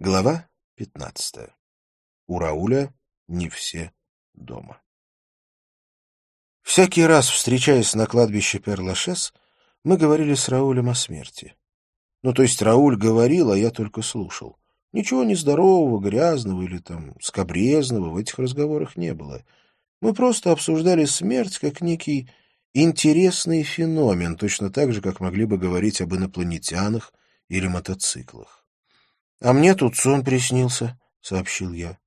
Глава пятнадцатая. У Рауля не все дома. Всякий раз, встречаясь на кладбище Перлашес, мы говорили с Раулем о смерти. Ну, то есть Рауль говорил, а я только слушал. Ничего нездорового, грязного или там скобрезного в этих разговорах не было. Мы просто обсуждали смерть как некий интересный феномен, точно так же, как могли бы говорить об инопланетянах или мотоциклах. — А мне тут сон приснился, — сообщил я.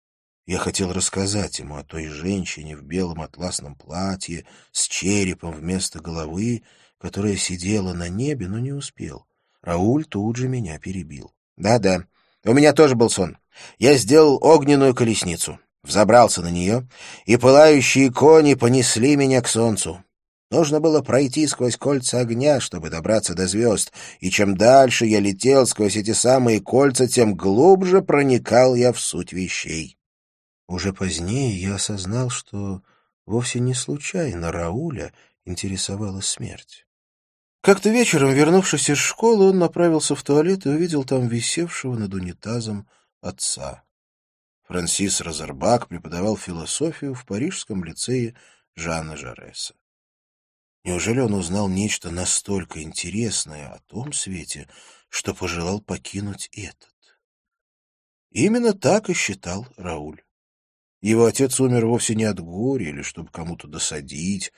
Я хотел рассказать ему о той женщине в белом атласном платье с черепом вместо головы, которая сидела на небе, но не успел. Рауль тут же меня перебил. «Да-да, у меня тоже был сон. Я сделал огненную колесницу, взобрался на нее, и пылающие кони понесли меня к солнцу. Нужно было пройти сквозь кольца огня, чтобы добраться до звезд, и чем дальше я летел сквозь эти самые кольца, тем глубже проникал я в суть вещей. Уже позднее я осознал, что вовсе не случайно Рауля интересовала смерть. Как-то вечером, вернувшись из школы, он направился в туалет и увидел там висевшего над унитазом отца. Франсис Розербак преподавал философию в парижском лицее Жана Жареса. Неужели он узнал нечто настолько интересное о том свете, что пожелал покинуть этот? Именно так и считал Рауль. Его отец умер вовсе не от горя или чтобы кому-то досадить.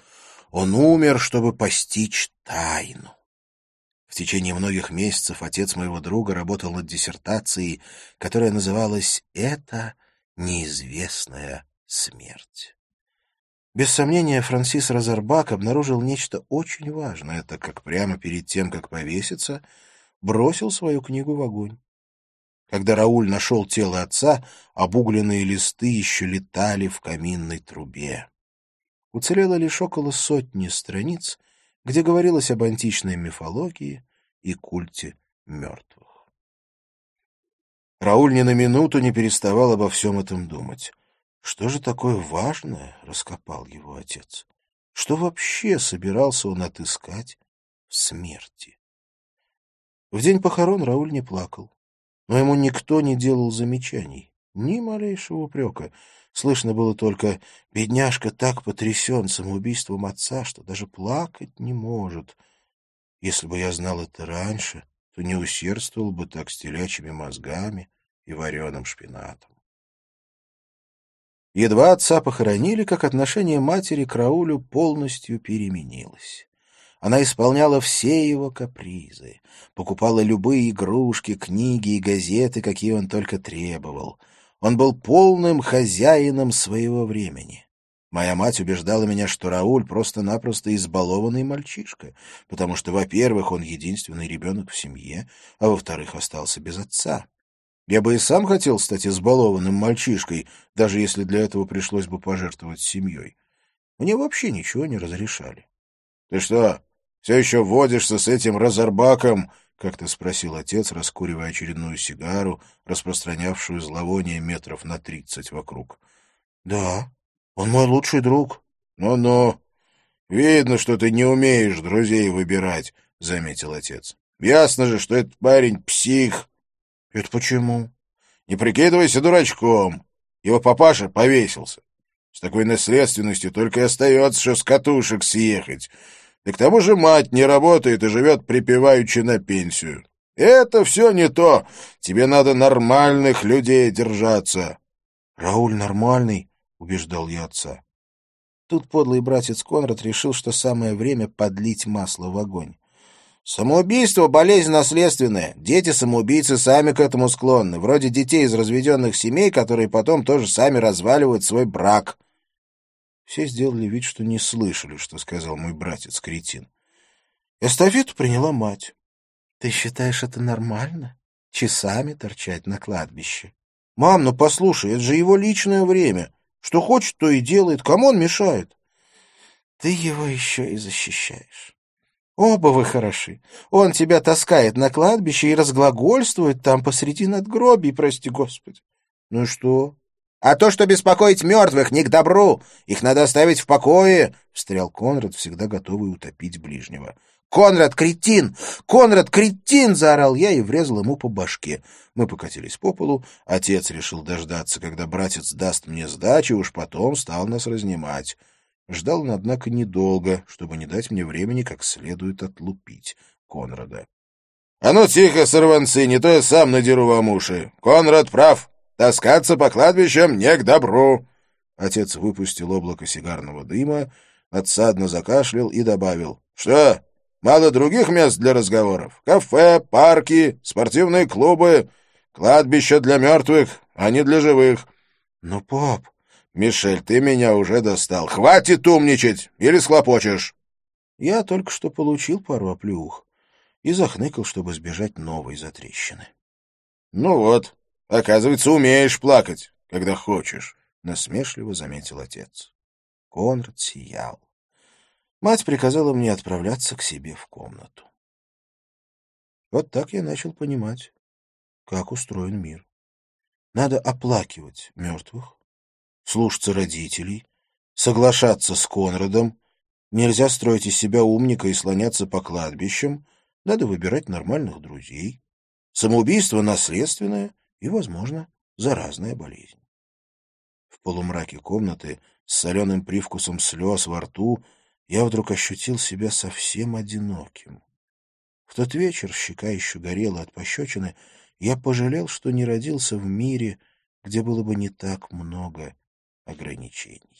Он умер, чтобы постичь тайну. В течение многих месяцев отец моего друга работал над диссертацией, которая называлась «Это неизвестная смерть». Без сомнения, Франсис Розарбак обнаружил нечто очень важное, так как прямо перед тем, как повеситься, бросил свою книгу в огонь. Когда Рауль нашел тело отца, обугленные листы еще летали в каминной трубе. Уцелело лишь около сотни страниц, где говорилось об античной мифологии и культе мертвых. Рауль ни на минуту не переставал обо всем этом думать. Что же такое важное раскопал его отец? Что вообще собирался он отыскать в смерти? В день похорон Рауль не плакал, но ему никто не делал замечаний, ни малейшего упрека. Слышно было только «бедняжка так потрясен самоубийством отца, что даже плакать не может». Если бы я знал это раньше, то не усердствовал бы так с телячьими мозгами и вареным шпинатом. Едва отца похоронили, как отношение матери к Раулю полностью переменилось. Она исполняла все его капризы, покупала любые игрушки, книги и газеты, какие он только требовал. Он был полным хозяином своего времени. Моя мать убеждала меня, что Рауль просто-напросто избалованный мальчишка, потому что, во-первых, он единственный ребенок в семье, а во-вторых, остался без отца. Я бы и сам хотел стать избалованным мальчишкой, даже если для этого пришлось бы пожертвовать семьей. Мне вообще ничего не разрешали. — Ты что, все еще водишься с этим разорбаком? — как-то спросил отец, раскуривая очередную сигару, распространявшую зловоние метров на тридцать вокруг. — Да, он мой лучший друг. Ну — Ну-ну, видно, что ты не умеешь друзей выбирать, — заметил отец. — Ясно же, что этот парень псих. «Это почему?» «Не прикидывайся дурачком. Его папаша повесился. С такой наследственностью только и остается, что с катушек съехать. И к тому же мать не работает и живет припеваючи на пенсию. Это все не то. Тебе надо нормальных людей держаться». «Рауль нормальный», — убеждал я отца. Тут подлый братец Конрад решил, что самое время подлить масло в огонь. Самоубийство — болезнь наследственная. Дети-самоубийцы сами к этому склонны, вроде детей из разведенных семей, которые потом тоже сами разваливают свой брак. Все сделали вид, что не слышали, что сказал мой братец-кретин. Эстафету приняла мать. — Ты считаешь это нормально? Часами торчать на кладбище? — Мам, ну послушай, это же его личное время. Что хочет, то и делает. Кому он мешает? — Ты его еще и защищаешь. Оба вы хороши. Он тебя таскает на кладбище и разглагольствует там посреди надгробий, прости господи. Ну и что? А то, что беспокоить мертвых, не к добру. Их надо оставить в покое, — встрял Конрад, всегда готовый утопить ближнего. «Конрад, кретин! Конрад, кретин!» — заорал я и врезал ему по башке. Мы покатились по полу. Отец решил дождаться, когда братец даст мне сдачи, уж потом стал нас разнимать. Ждал он, однако, недолго, чтобы не дать мне времени как следует отлупить Конрада. — А ну тихо, сорванцы, не то я сам надеру вам уши. Конрад прав. Таскаться по кладбищам не к добру. Отец выпустил облако сигарного дыма, отсадно закашлял и добавил. — Что, Мало других мест для разговоров. Кафе, парки, спортивные клубы, кладбища для мертвых, а не для живых. Ну, пап... Мишель, ты меня уже достал. Хватит умничать! Или схлопочешь? Я только что получил пару оплеух и захныкал, чтобы сбежать новой затрещины. Ну вот, оказывается, умеешь плакать, когда хочешь, — насмешливо заметил отец. Конрад сиял. Мать приказала мне отправляться к себе в комнату. Вот так я начал понимать, как устроен мир. Надо оплакивать мертвых, слушаться родителей, соглашаться с Конрадом, нельзя строить из себя умника и слоняться по кладбищам, надо выбирать нормальных друзей. Самоубийство наследственное и, возможно, заразная болезнь. В полумраке комнаты с соленым привкусом слез во рту я вдруг ощутил себя совсем одиноким. В тот вечер щека еще горела от пощечины, я пожалел, что не родился в мире, где было бы не так много ограничений.